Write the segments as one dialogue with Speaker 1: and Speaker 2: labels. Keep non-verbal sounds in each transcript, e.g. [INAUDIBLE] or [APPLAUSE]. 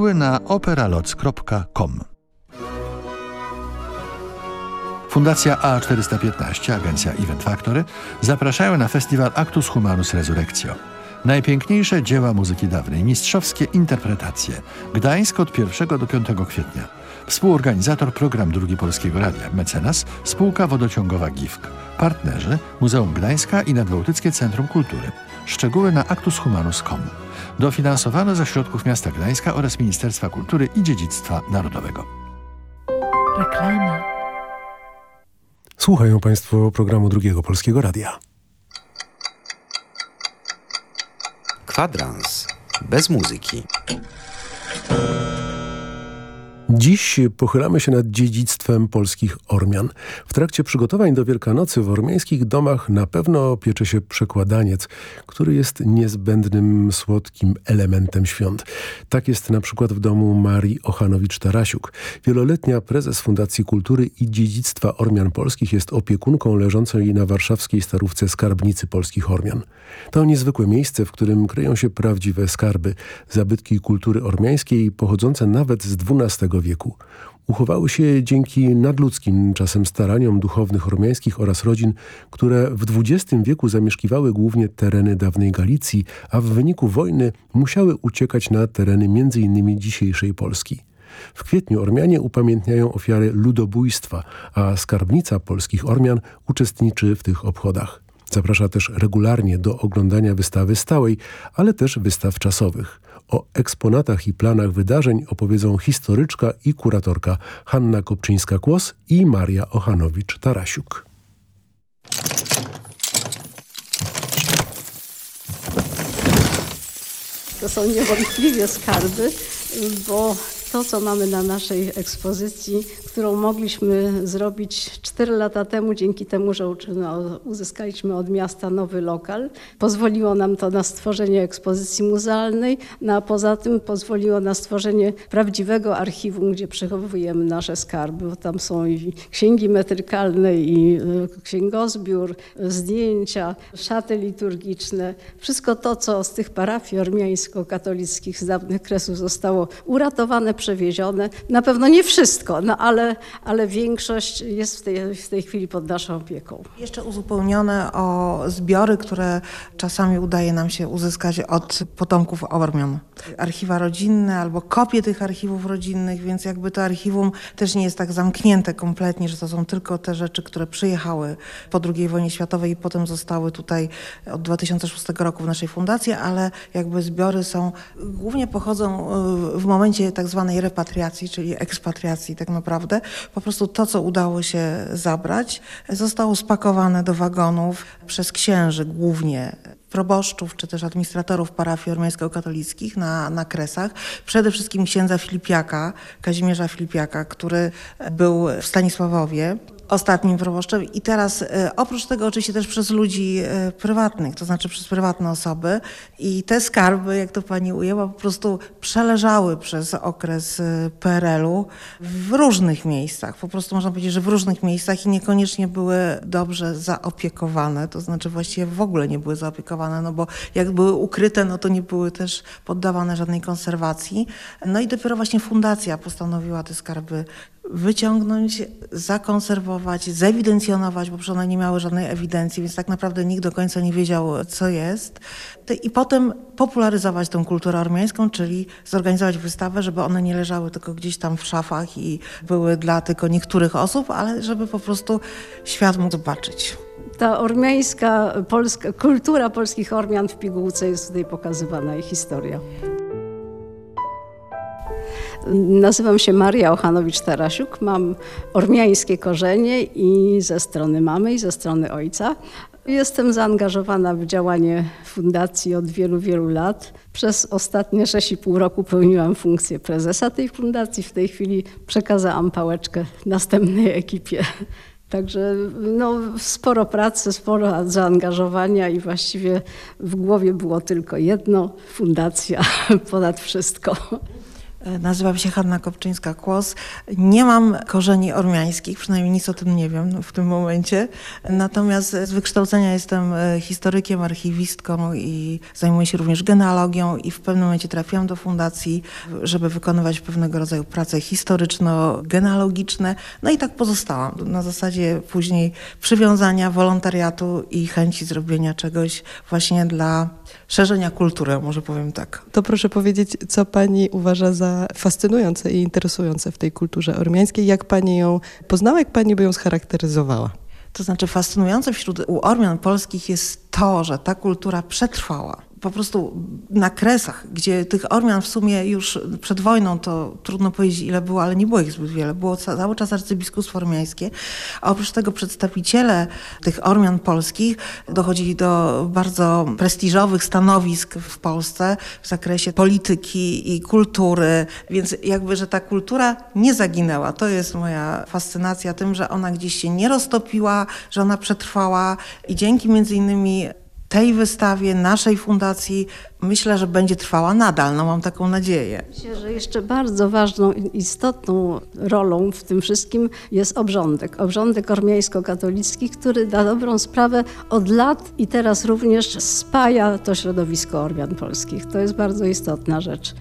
Speaker 1: na operaloc.com. Fundacja A415, agencja Event Factory zapraszają na festiwal Actus Humanus Resurrectio. Najpiękniejsze dzieła muzyki dawnej, mistrzowskie interpretacje. Gdańsk od 1 do 5 kwietnia. Współorganizator program Drugi Polskiego Radia, mecenas, spółka wodociągowa GIFK. Partnerzy Muzeum Gdańska i Nadbałtyckie Centrum Kultury. Szczegóły na actushumanus.com. Dofinansowano ze środków miasta Gdańska oraz Ministerstwa Kultury i Dziedzictwa Narodowego.
Speaker 2: Reklama.
Speaker 3: Słuchają Państwo programu Drugiego Polskiego Radia.
Speaker 4: Kwadrans bez muzyki.
Speaker 3: Dziś pochylamy się nad dziedzictwem polskich Ormian. W trakcie przygotowań do Wielkanocy w ormiańskich domach na pewno piecze się przekładaniec, który jest niezbędnym, słodkim elementem świąt. Tak jest na przykład w domu Marii Ochanowicz-Tarasiuk. Wieloletnia prezes Fundacji Kultury i Dziedzictwa Ormian Polskich jest opiekunką leżącej na warszawskiej starówce skarbnicy polskich Ormian. To niezwykłe miejsce, w którym kryją się prawdziwe skarby, zabytki kultury ormiańskiej pochodzące nawet z XII Uchowały się dzięki nadludzkim czasem staraniom duchownych ormiańskich oraz rodzin, które w XX wieku zamieszkiwały głównie tereny dawnej Galicji, a w wyniku wojny musiały uciekać na tereny m.in. dzisiejszej Polski. W kwietniu Ormianie upamiętniają ofiary ludobójstwa, a skarbnica polskich Ormian uczestniczy w tych obchodach. Zaprasza też regularnie do oglądania wystawy stałej, ale też wystaw czasowych. O eksponatach i planach wydarzeń opowiedzą historyczka i kuratorka Hanna Kopczyńska-Kłos i Maria Ochanowicz-Tarasiuk.
Speaker 5: To są niewątpliwie skarby, bo to, co mamy na naszej ekspozycji, którą mogliśmy zrobić 4 lata temu, dzięki temu, że no, uzyskaliśmy od miasta nowy lokal. Pozwoliło nam to na stworzenie ekspozycji muzealnej, no a poza tym pozwoliło na stworzenie prawdziwego archiwum, gdzie przechowujemy nasze skarby, bo tam są i księgi metrykalne, i y, księgozbiór, zdjęcia, szaty liturgiczne. Wszystko to, co z tych parafii ormiańsko-katolickich z dawnych kresów zostało uratowane, przewiezione. Na pewno nie wszystko, no ale, ale większość jest w tej, w tej chwili pod naszą opieką.
Speaker 6: Jeszcze uzupełnione o zbiory, które czasami udaje nam się uzyskać od potomków Ormian. Archiwa rodzinne albo kopie tych archiwów rodzinnych, więc jakby to archiwum też nie jest tak zamknięte kompletnie, że to są tylko te rzeczy, które przyjechały po II wojnie światowej i potem zostały tutaj od 2006 roku w naszej fundacji, ale jakby zbiory są, głównie pochodzą y, w momencie tak zwanej repatriacji, czyli ekspatriacji tak naprawdę. Po prostu to, co udało się zabrać, zostało spakowane do wagonów przez księży głównie proboszczów czy też administratorów parafii ormiańsko-katolickich na, na Kresach. Przede wszystkim księdza Filipiaka, Kazimierza Filipiaka, który był w Stanisławowie ostatnim proboszczem i teraz e, oprócz tego oczywiście też przez ludzi e, prywatnych, to znaczy przez prywatne osoby i te skarby, jak to pani ujęła, po prostu przeleżały przez okres e, PRL-u w różnych miejscach. Po prostu można powiedzieć, że w różnych miejscach i niekoniecznie były dobrze zaopiekowane, to znaczy właściwie w ogóle nie były zaopiekowane, no bo jak były ukryte, no to nie były też poddawane żadnej konserwacji. No i dopiero właśnie fundacja postanowiła te skarby wyciągnąć, zakonserwować, zewidencjonować, bo one nie miały żadnej ewidencji, więc tak naprawdę nikt do końca nie wiedział, co jest. I potem popularyzować tą kulturę ormiańską, czyli zorganizować wystawę, żeby one nie leżały tylko gdzieś tam w szafach i były dla tylko niektórych osób, ale żeby po prostu świat mógł zobaczyć.
Speaker 5: Ta ormiańska, polska, kultura polskich Ormian w pigułce jest tutaj pokazywana i historia. Nazywam się Maria Ochanowicz-Tarasiuk, mam ormiańskie korzenie i ze strony mamy i ze strony ojca. Jestem zaangażowana w działanie fundacji od wielu, wielu lat. Przez ostatnie 6,5 roku pełniłam funkcję prezesa tej fundacji. W tej chwili przekazałam pałeczkę następnej ekipie. Także no, sporo pracy, sporo zaangażowania i właściwie w głowie było tylko jedno, fundacja [LAUGHS] ponad wszystko.
Speaker 6: E, Nazywam się Hanna Kopczyńska-Kłos. Nie mam korzeni ormiańskich, przynajmniej nic o tym nie wiem w tym momencie. Natomiast z wykształcenia jestem e, historykiem, archiwistką i zajmuję się również genealogią i w pewnym momencie trafiłam do fundacji, żeby wykonywać pewnego rodzaju prace historyczno-genealogiczne. No i tak pozostałam. Na zasadzie później przywiązania, wolontariatu i chęci zrobienia czegoś właśnie dla szerzenia kultury, może powiem tak.
Speaker 4: To proszę powiedzieć, co pani uważa za fascynujące i interesujące w tej kulturze ormiańskiej? Jak pani ją poznała, jak pani by ją scharakteryzowała?
Speaker 6: To znaczy fascynujące wśród u Ormian polskich jest to, że ta kultura przetrwała. Po prostu na Kresach, gdzie tych Ormian w sumie już przed wojną to trudno powiedzieć ile było, ale nie było ich zbyt wiele. Było cały czas arcybiskupstwo ormiańskie. A oprócz tego przedstawiciele tych Ormian polskich dochodzili do bardzo prestiżowych stanowisk w Polsce w zakresie polityki i kultury. Więc jakby, że ta kultura nie zaginęła. To jest moja fascynacja tym, że ona gdzieś się nie roztopiła, że ona przetrwała i dzięki między innymi tej wystawie, naszej fundacji, myślę, że będzie trwała nadal. No mam taką nadzieję.
Speaker 5: Myślę, że jeszcze bardzo ważną, i istotną rolą w tym wszystkim jest obrządek. Obrządek ormiańsko-katolicki, który na dobrą sprawę od lat i teraz również spaja to środowisko Ormian polskich. To jest bardzo istotna rzecz.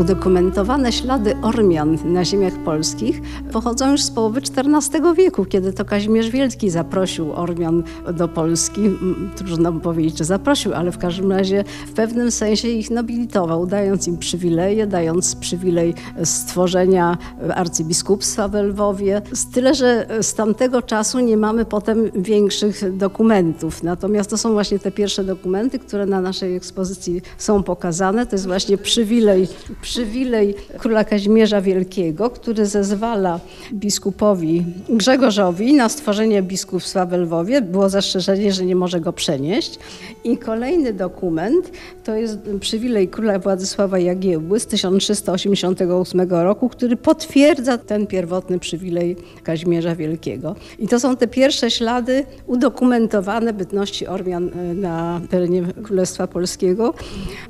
Speaker 5: Udokumentowane ślady Ormian na ziemiach polskich pochodzą już z połowy XIV wieku, kiedy to Kazimierz Wielki zaprosił Ormian do Polski. M, Trudno powiedzieć, czy zaprosił, ale w każdym razie w pewnym sensie ich nobilitował, dając im przywileje, dając przywilej stworzenia arcybiskupstwa w Lwowie. Z tyle, że z tamtego czasu nie mamy potem większych dokumentów. Natomiast to są właśnie te pierwsze dokumenty, które na naszej ekspozycji są pokazane. To jest właśnie przywilej przywilej króla Kazimierza Wielkiego, który zezwala biskupowi Grzegorzowi na stworzenie biskupstwa w Lwowie. Było zastrzeżenie, że nie może go przenieść. I kolejny dokument to jest przywilej króla Władysława Jagiełły z 1388 roku, który potwierdza ten pierwotny przywilej Kazimierza Wielkiego. I to są te pierwsze ślady udokumentowane bytności Ormian e, na terenie Królestwa Polskiego.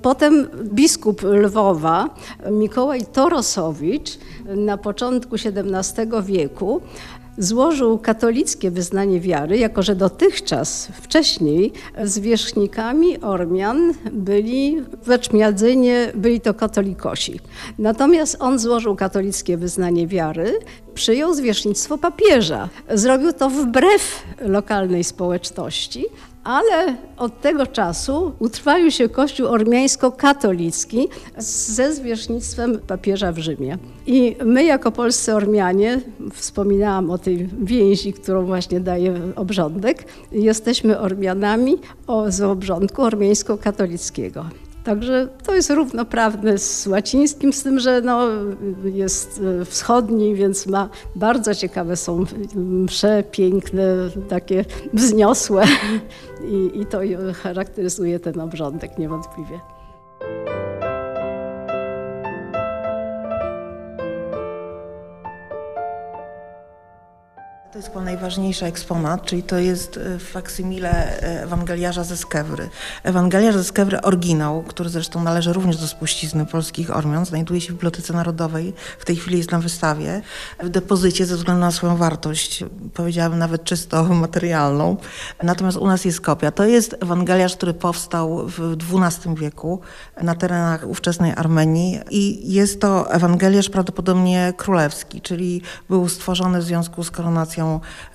Speaker 5: Potem biskup Lwowa, Mikołaj Torosowicz na początku XVII wieku złożył katolickie wyznanie wiary, jako że dotychczas, wcześniej, zwierzchnikami Ormian byli w Eczmiadzynie, byli to katolikosi. Natomiast on złożył katolickie wyznanie wiary, przyjął zwierzchnictwo papieża. Zrobił to wbrew lokalnej społeczności, ale od tego czasu utrwalił się Kościół ormiańsko-katolicki ze zwierzchnictwem papieża w Rzymie. I my jako polscy Ormianie, wspominałam o tej więzi, którą właśnie daje obrządek, jesteśmy Ormianami o, z obrządku ormiańsko-katolickiego. Także to jest równoprawne z łacińskim, z tym, że no, jest wschodni, więc ma bardzo ciekawe są msze, piękne, takie wzniosłe [LAUGHS] i, i to charakteryzuje ten obrządek niewątpliwie.
Speaker 6: To jest chyba najważniejszy eksponat, czyli to jest e, faksymile e, Ewangeliarza ze Skewry. Ewangeliarz ze Skewry, oryginał, który zresztą należy również do spuścizny polskich Ormian, znajduje się w Bibliotece Narodowej. W tej chwili jest na wystawie. W depozycie ze względu na swoją wartość, powiedziałabym nawet czysto [LAUGHS] materialną. Natomiast u nas jest kopia. To jest Ewangeliarz, który powstał w XII wieku na terenach ówczesnej Armenii i jest to Ewangeliarz prawdopodobnie królewski, czyli był stworzony w związku z koronacją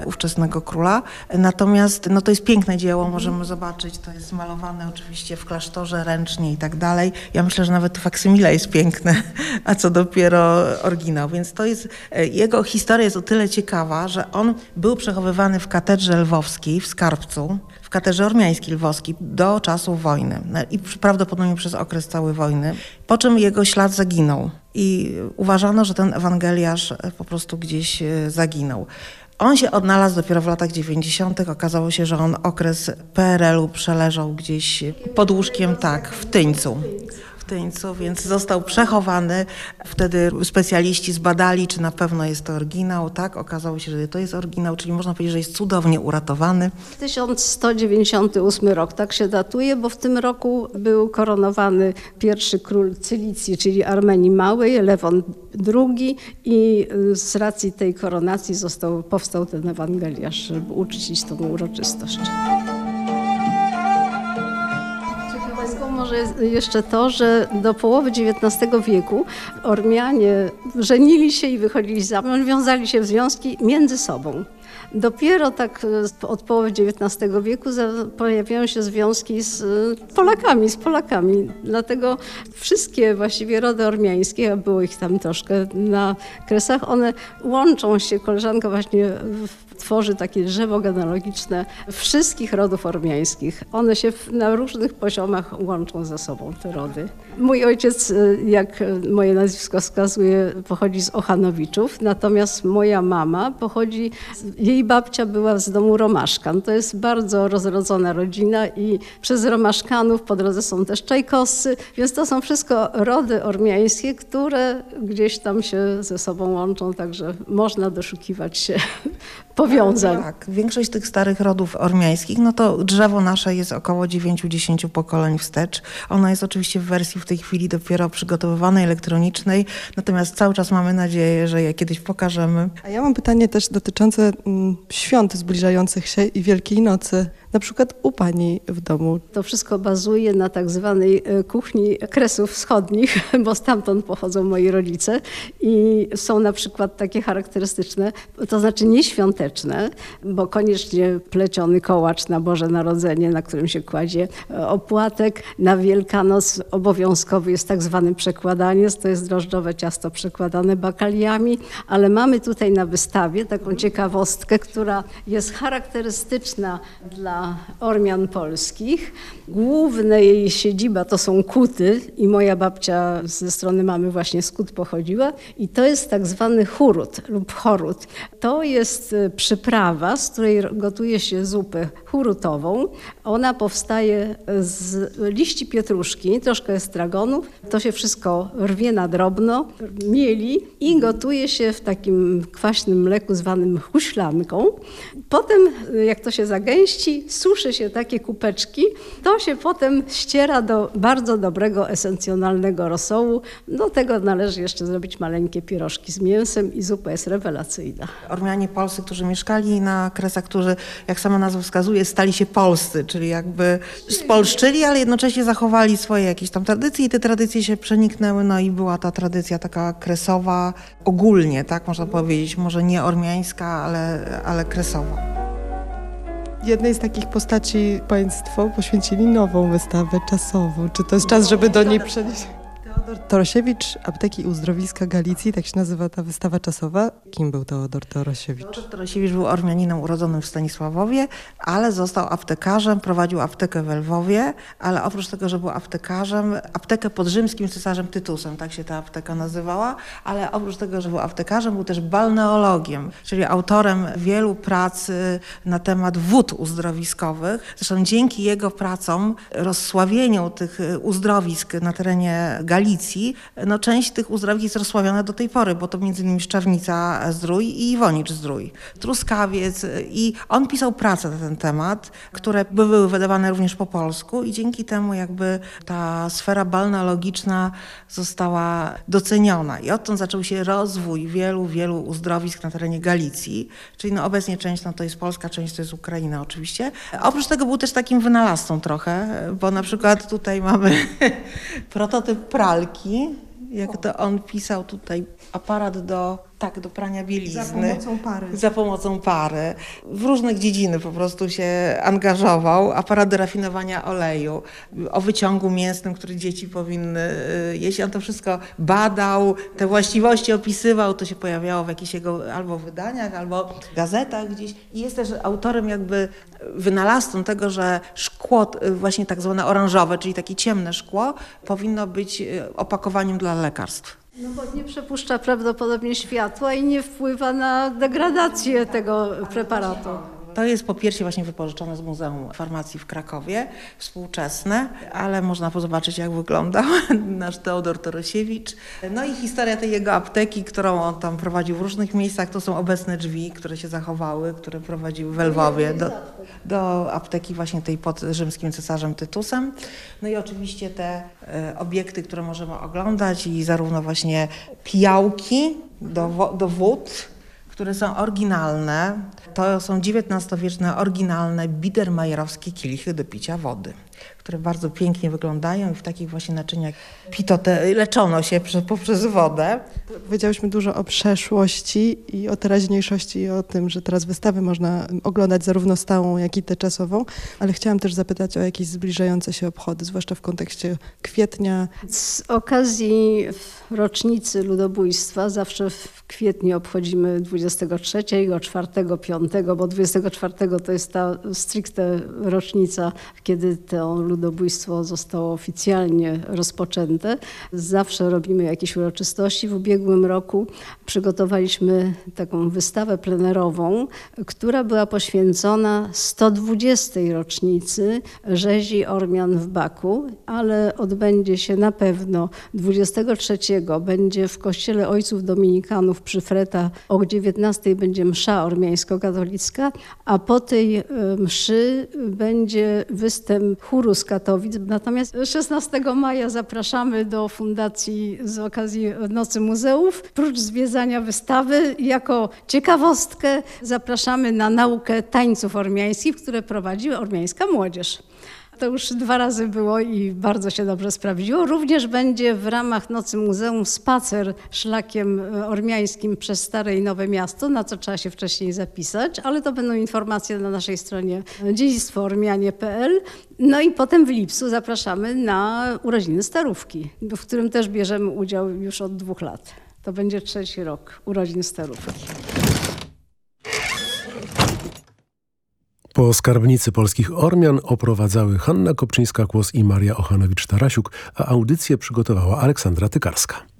Speaker 6: ówczesnego króla. Natomiast no, to jest piękne dzieło, możemy zobaczyć, to jest malowane oczywiście w klasztorze ręcznie i tak dalej. Ja myślę, że nawet faksymile jest piękne, a co dopiero oryginał. Więc to jest, jego historia jest o tyle ciekawa, że on był przechowywany w katedrze lwowskiej w Skarbcu, w katedrze ormiańskiej lwowskiej do czasu wojny i prawdopodobnie przez okres całej wojny, po czym jego ślad zaginął i uważano, że ten ewangeliarz po prostu gdzieś zaginął. On się odnalazł dopiero w latach 90. Okazało się, że on okres PRL-u przeleżał gdzieś pod łóżkiem, tak, w Tyńcu. Więc został przechowany. Wtedy specjaliści zbadali, czy na pewno jest to oryginał. Tak, okazało się, że to jest oryginał, czyli można powiedzieć, że jest cudownie uratowany.
Speaker 5: 1198 rok, tak się datuje, bo w tym roku był koronowany pierwszy król Cylicji, czyli Armenii Małej, Lewon II i z racji tej koronacji został, powstał ten Ewangeliarz, żeby uczcić tą uroczystość. Może jeszcze to, że do połowy XIX wieku Ormianie żenili się i wychodzili za mąż, wiązali się w związki między sobą. Dopiero tak e, od połowy XIX wieku pojawiają się związki z e, Polakami, z Polakami. Dlatego wszystkie właściwie rody ormiańskie, a było ich tam troszkę na kresach, one łączą się, koleżanka właśnie w- tworzy takie drzewo genealogiczne wszystkich rodów ormiańskich. One się na różnych poziomach łączą ze sobą, te rody. Mój ojciec, e, jak moje nazwisko wskazuje, pochodzi z Ochanowiczów, natomiast moja mama pochodzi, jej babcia była z domu Romaszkan. To jest bardzo rozrodzona rodzina i przez Romaszkanów po drodze są też Czajkosy, więc to są wszystko rody ormiańskie, które gdzieś tam się ze sobą łączą, także można doszukiwać się [LAUGHS] powiązań.
Speaker 6: Tak, większość tych starych rodów ormiańskich, no to drzewo nasze jest około 9-10 pokoleń wstecz. Ono jest oczywiście w wersji w tej chwili dopiero przygotowywanej, elektronicznej, natomiast cały czas mamy nadzieję, że je kiedyś pokażemy.
Speaker 4: A ja mam pytanie też dotyczące mm, świąt zbliżających się i Wielkiej Nocy. Na przykład u pani w domu.
Speaker 5: To wszystko bazuje na tak zwanej e, kuchni kresów wschodnich, [LAUGHS] bo stamtąd pochodzą moi rodzice i są na przykład takie charakterystyczne, to znaczy nieświąteczne, bo koniecznie pleciony kołacz na Boże Narodzenie, na którym się kładzie e, opłatek. Na Wielkanoc obowiązkowy jest tak zwany przekładaniec, to jest drożdżowe ciasto przekładane bakaliami, ale mamy tutaj na wystawie taką ciekawostkę, która jest charakterystyczna dla Ormian polskich. Główna jej siedziba to są Kuty i moja babcia ze strony mamy właśnie z Kut pochodziła i to jest tak zwany churut lub chorut. To jest e, przyprawa, z której gotuje się zupę churutową. Ona powstaje z liści pietruszki, troszkę estragonu. To się wszystko rwie na drobno, mieli i gotuje się w takim kwaśnym mleku zwanym huślanką. Potem, e, jak to się zagęści, suszy się takie kupeczki. To się potem ściera do bardzo dobrego, esencjonalnego rosołu. Do tego należy jeszcze zrobić maleńkie pierożki z mięsem i zupa jest rewelacyjna.
Speaker 6: Ormianie polscy, którzy mieszkali na Kresach, którzy, jak sama nazwa wskazuje, stali się polscy, czyli jakby spolszczyli, ale jednocześnie zachowali swoje jakieś tam tradycje i te tradycje się przeniknęły, no i była ta tradycja taka kresowa ogólnie, tak można powiedzieć, może nie ormiańska, ale, ale kresowa.
Speaker 4: Jednej z takich postaci państwo poświęcili nową wystawę czasową. Czy to jest czas, żeby do niej przenieść? Teodor Torosiewicz, Apteki Uzdrowiska Galicji, tak się nazywa ta wystawa czasowa. Kim był Teodor Torosiewicz?
Speaker 6: Piotr Torosiewicz był Ormianinem urodzonym w Stanisławowie, ale został aptekarzem, prowadził aptekę w Lwowie, ale oprócz tego, że był aptekarzem, aptekę pod rzymskim cesarzem Tytusem, tak się ta apteka nazywała, ale oprócz tego, że był aptekarzem, był też balneologiem, czyli autorem wielu prac y, na temat wód uzdrowiskowych. Zresztą dzięki jego pracom, rozsławieniu tych y, uzdrowisk na terenie Galicji, no część tych uzdrowisk jest rozsławiona do tej pory, bo to między innymi Szczawnica Zdrój i Iwonicz Zdrój, Truskawiec y, i on pisał pracę na ten temat, które były wydawane również po polsku i dzięki temu jakby ta sfera balneologiczna została doceniona. I odtąd zaczął się rozwój wielu, wielu uzdrowisk na terenie Galicji, czyli no obecnie część no to jest Polska, część to jest Ukraina oczywiście. Oprócz tego był też takim wynalazcą trochę, bo na przykład tutaj mamy [LAUGHS] prototyp pralki, jak to on pisał tutaj, aparat do, tak, do prania bielizny.
Speaker 4: pary.
Speaker 6: Za pomocą pary. W różnych dziedziny po prostu się angażował. Aparat do rafinowania oleju, o wyciągu mięsnym, który dzieci powinny y, jeść. On to wszystko badał, te właściwości opisywał. To się pojawiało w jakichś jego albo wydaniach, albo gazetach gdzieś. I jest też autorem jakby wynalazcą tego, że szkło y, właśnie tak zwane oranżowe, czyli takie ciemne szkło, powinno być y, opakowaniem dla lekarstw.
Speaker 5: No bo nie przepuszcza prawdopodobnie światła i nie wpływa na degradację tego preparatu.
Speaker 6: To jest po pierwsze właśnie wypożyczone z Muzeum Farmacji w Krakowie, współczesne, ale można zobaczyć jak wyglądał [LAUGHS] nasz Teodor Torosiewicz. No i historia tej jego apteki, którą on tam prowadził w różnych miejscach, to są obecne drzwi, które się zachowały, które prowadziły w Lwowie do, do apteki właśnie tej pod rzymskim cesarzem Tytusem. No i oczywiście te e, obiekty, które możemy oglądać i zarówno właśnie pijałki do, do wód, które są oryginalne. To są XIX-wieczne, oryginalne biedermajerowskie kielichy do picia wody które bardzo pięknie wyglądają i w takich właśnie naczyniach pito te, leczono się poprzez wodę.
Speaker 4: Powiedziałyśmy dużo o przeszłości i o teraźniejszości i o tym, że teraz wystawy można oglądać zarówno stałą, jak i tę czasową, ale chciałam też zapytać o jakieś zbliżające się obchody, zwłaszcza w kontekście kwietnia.
Speaker 5: Z okazji rocznicy ludobójstwa zawsze w kwietniu obchodzimy 23, 4, 5, bo 24 to jest ta stricte rocznica, kiedy to ludobójstwo zostało oficjalnie rozpoczęte. Zawsze robimy jakieś uroczystości. W ubiegłym roku przygotowaliśmy taką wystawę plenerową, która była poświęcona 120. rocznicy rzezi Ormian w Baku, ale odbędzie się na pewno 23. Będzie w kościele Ojców Dominikanów przy Freta o 19 będzie msza ormiańsko-katolicka, a po tej e, mszy będzie występ chóru z Katowic. Natomiast 16 maja zapraszamy do Fundacji z okazji Nocy Muzeów. Prócz zwiedzania wystawy, jako ciekawostkę zapraszamy na naukę tańców ormiańskich, które prowadzi ormiańska młodzież. To już dwa razy było i bardzo się dobrze sprawdziło. Również będzie w ramach Nocy Muzeum spacer szlakiem ormiańskim przez Stare i Nowe Miasto, na co trzeba się wcześniej zapisać, ale to będą informacje na naszej stronie dziedzictwoormianie.pl. No i potem w lipcu zapraszamy na urodziny Starówki, w którym też bierzemy udział już od dwóch lat. To będzie trzeci rok urodzin Starówki.
Speaker 3: Po skarbnicy polskich Ormian oprowadzały Hanna Kopczyńska-Kłos i Maria Ochanowicz-Tarasiuk, a audycję przygotowała Aleksandra Tykarska.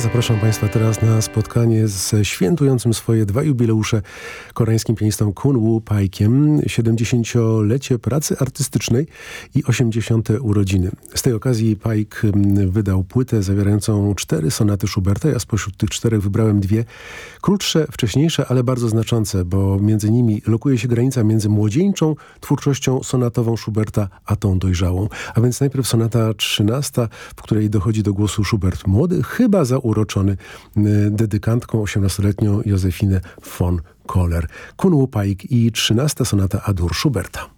Speaker 3: Zapraszam Państwa teraz na spotkanie ze świętującym swoje dwa jubileusze koreańskim pianistą Kun Woo Paikiem, 70-lecie pracy artystycznej i 80. urodziny. Z tej okazji Paik mm, wydał płytę zawierającą cztery sonaty Schuberta. Ja spośród tych czterech wybrałem dwie krótsze, wcześniejsze, ale bardzo znaczące, bo między nimi lokuje się granica między młodzieńczą twórczością sonatową Schuberta, a tą dojrzałą. A więc najpierw sonata 13, w której dochodzi do głosu Schubert młody, chyba zauroczony dedykantką 18-letnią Józefinę von Kohler. Kun Łupaik i 13 sonata Adur Schuberta.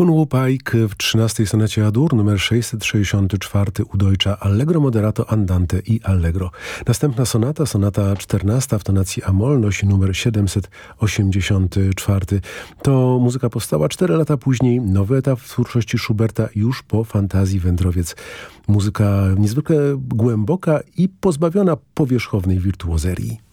Speaker 3: Kunwu Pajk w 13 sonacie Adur numer 664 u Deutscha Allegro Moderato Andante i Allegro. Następna sonata, sonata 14 w tonacji Amol nosi numer 784. To muzyka powstała 4 lata później, nowy etap w twórczości Schuberta już po fantazji Wędrowiec. Muzyka niezwykle głęboka i pozbawiona powierzchownej wirtuozerii.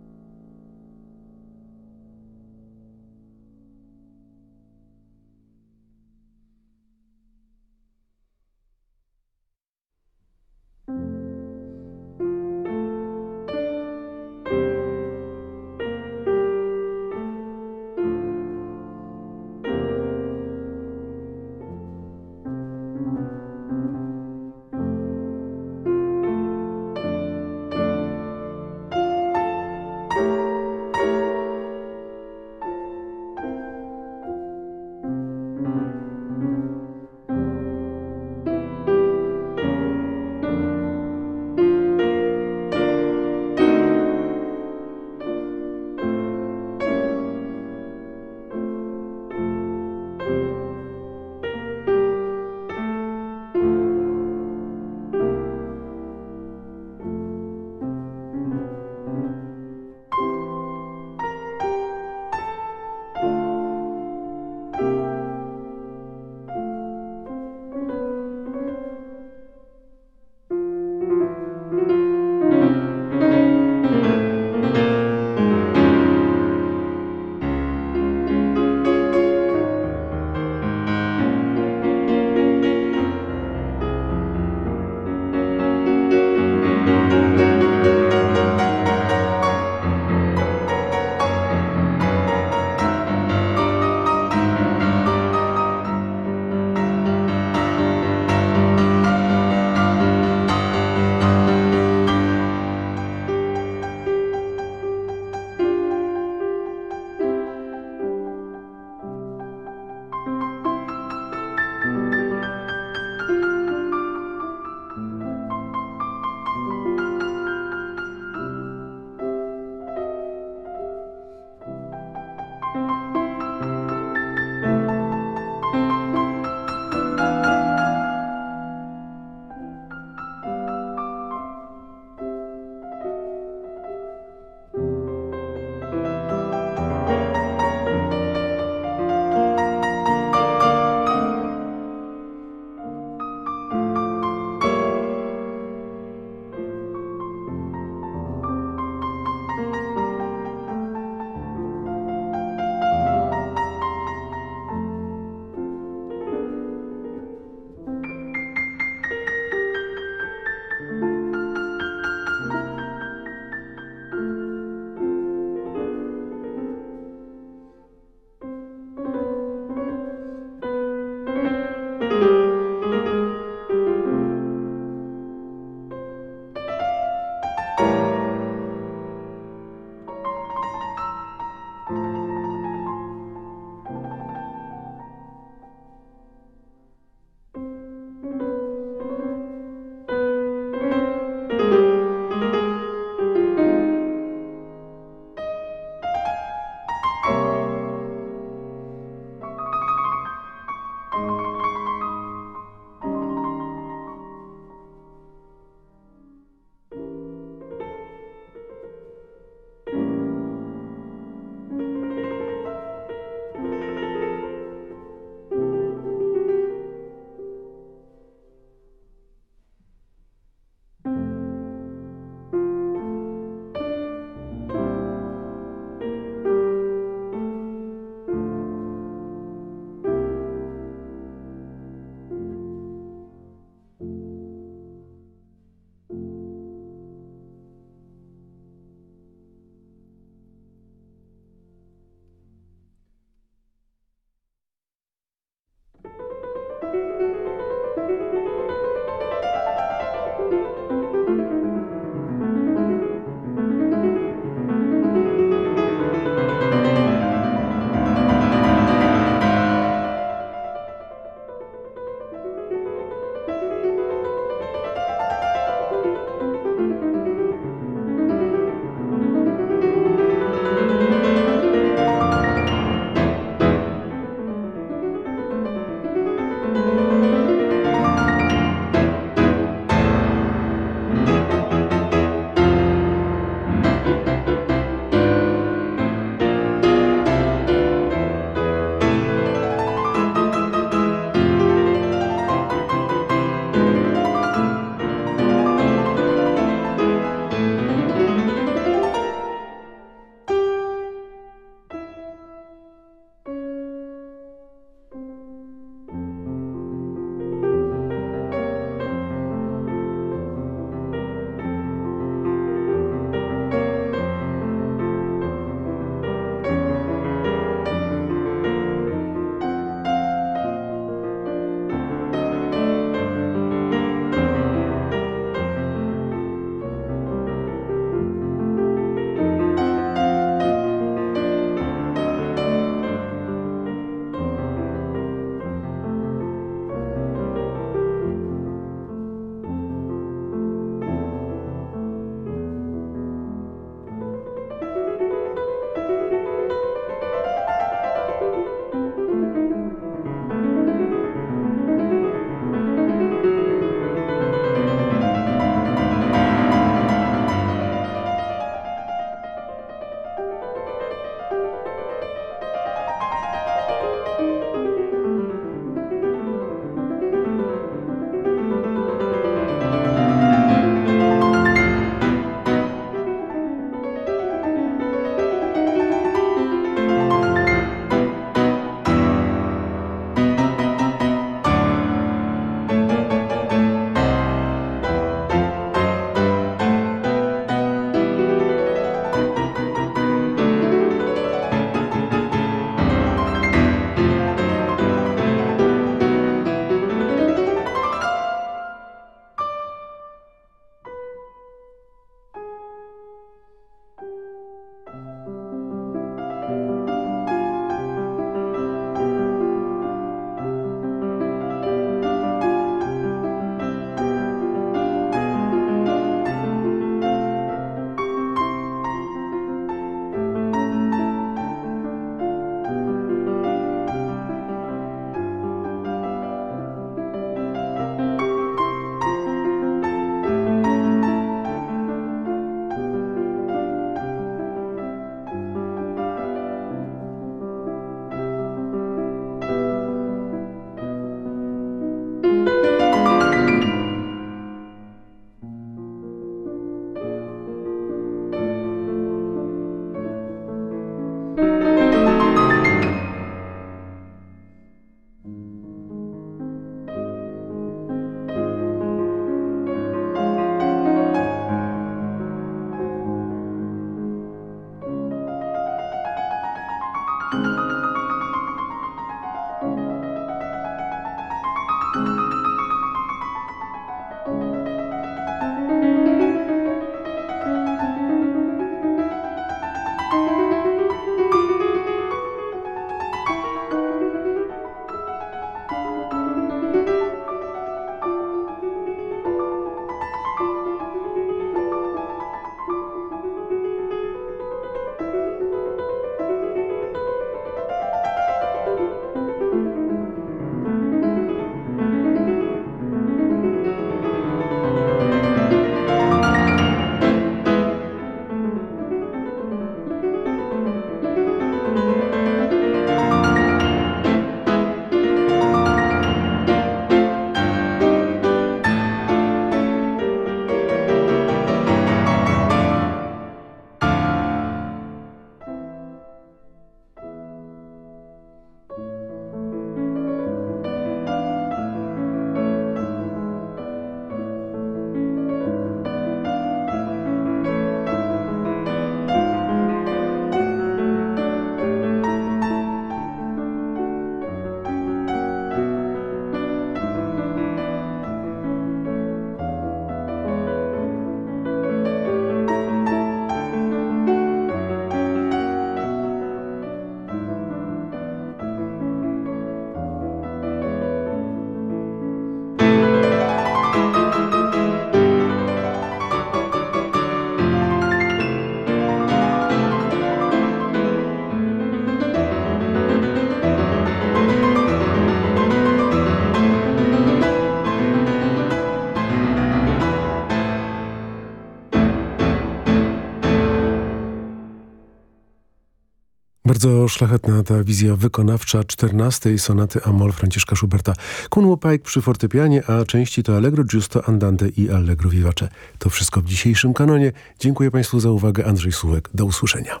Speaker 3: Bardzo szlachetna ta wizja wykonawcza 14 sonaty Amol Franciszka Schuberta. Kunło Pajk przy fortepianie, a części to Allegro Giusto, Andante i Allegro Vivace. To wszystko w dzisiejszym kanonie. Dziękuję Państwu za uwagę. Andrzej Sułek. Do usłyszenia.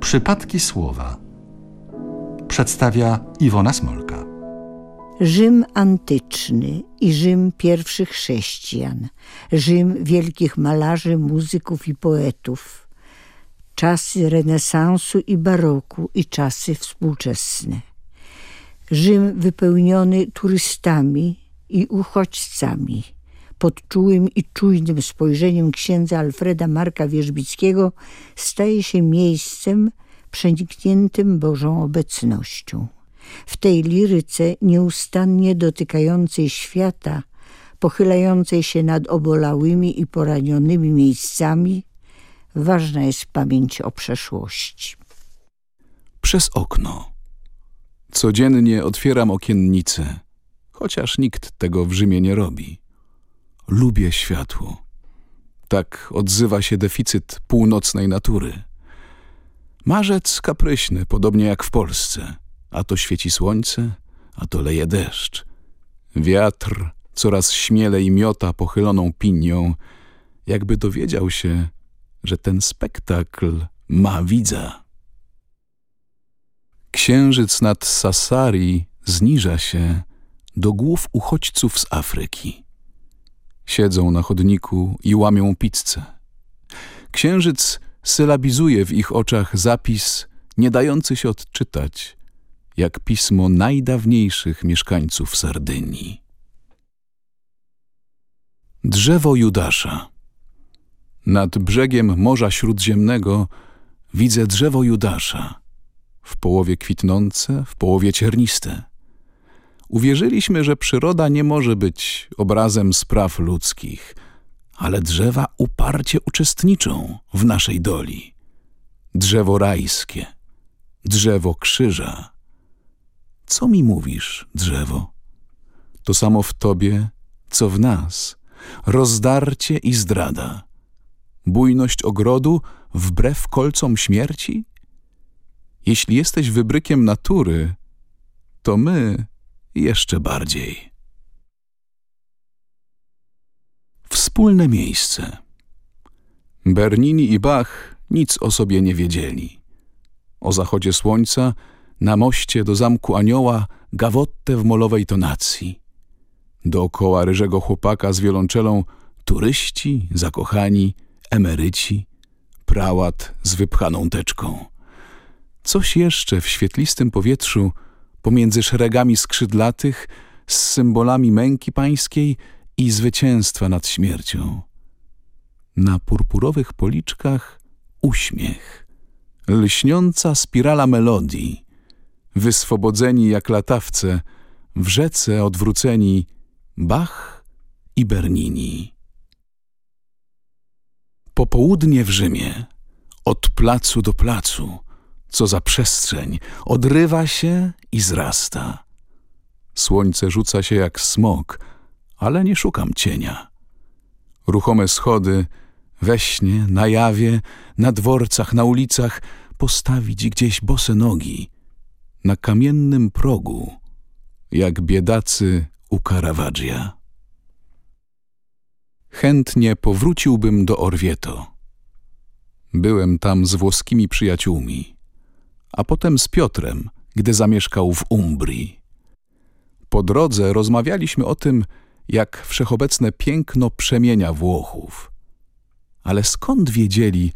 Speaker 1: Przypadki słowa przedstawia Iwona Smolka.
Speaker 7: Rzym antyczny i Rzym pierwszych chrześcijan, Rzym wielkich malarzy, muzyków i poetów, czasy renesansu i baroku i czasy współczesne. Rzym wypełniony turystami i uchodźcami. Pod czułym i czujnym spojrzeniem księdza Alfreda Marka Wierzbickiego staje się miejscem przenikniętym Bożą obecnością. W tej liryce nieustannie dotykającej świata, pochylającej się nad obolałymi i poranionymi miejscami, ważna jest pamięć o przeszłości.
Speaker 8: Przez okno. Codziennie otwieram okiennice, chociaż nikt tego w Rzymie nie robi. Lubię światło. Tak odzywa się deficyt północnej natury. Marzec kapryśny, podobnie jak w Polsce. A to świeci słońce, a to leje deszcz. Wiatr coraz śmielej miota pochyloną pinią, jakby dowiedział się, że ten spektakl ma widza. Księżyc nad Sassari zniża się do głów uchodźców z Afryki. Siedzą na chodniku i łamią pizzę. Księżyc sylabizuje w ich oczach zapis nie dający się odczytać, jak pismo najdawniejszych mieszkańców Sardynii. Drzewo Judasza Nad brzegiem Morza Śródziemnego widzę drzewo Judasza, w połowie kwitnące, w połowie cierniste. Uwierzyliśmy, że przyroda nie może być obrazem spraw ludzkich, ale drzewa uparcie uczestniczą w naszej doli. Drzewo rajskie, drzewo krzyża, co mi mówisz, drzewo? To samo w tobie, co w nas. Rozdarcie i zdrada. Bujność ogrodu wbrew kolcom śmierci? Jeśli jesteś wybrykiem natury, to my jeszcze bardziej. Wspólne miejsce. Bernini i Bach nic o sobie nie wiedzieli. O zachodzie słońca na moście do zamku anioła gawottę w molowej tonacji. Dookoła ryżego chłopaka z wiolonczelą turyści, zakochani, emeryci, prałat z wypchaną teczką. Coś jeszcze w świetlistym powietrzu pomiędzy szeregami skrzydlatych z symbolami męki pańskiej i zwycięstwa nad śmiercią. Na purpurowych policzkach uśmiech, lśniąca spirala melodii, wyswobodzeni jak latawce, w rzece odwróceni Bach i Bernini. Popołudnie w Rzymie, od placu do placu, co za przestrzeń, odrywa się i zrasta. Słońce rzuca się jak smok, ale nie szukam cienia. Ruchome schody, we śnie, na jawie, na dworcach, na ulicach, postawić gdzieś bose nogi, na kamiennym progu, jak biedacy u Caravaggia. Chętnie powróciłbym do Orvieto. Byłem tam z włoskimi przyjaciółmi, a potem z Piotrem, gdy zamieszkał w Umbrii. Po drodze rozmawialiśmy o tym, jak wszechobecne piękno przemienia Włochów. Ale skąd wiedzieli,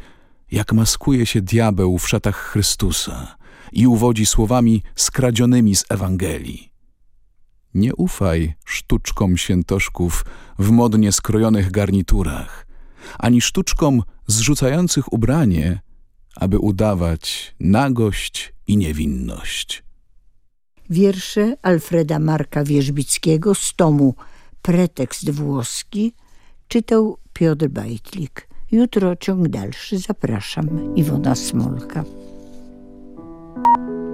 Speaker 8: jak maskuje się diabeł w szatach Chrystusa, i uwodzi słowami skradzionymi z Ewangelii. Nie ufaj sztuczkom świętoszków w modnie skrojonych garniturach, ani sztuczkom zrzucających ubranie, aby udawać nagość i niewinność.
Speaker 7: Wiersze Alfreda Marka Wierzbickiego z tomu Pretekst włoski czytał Piotr Bajtlik. Jutro ciąg dalszy. Zapraszam. Iwona Smolka. Thank you.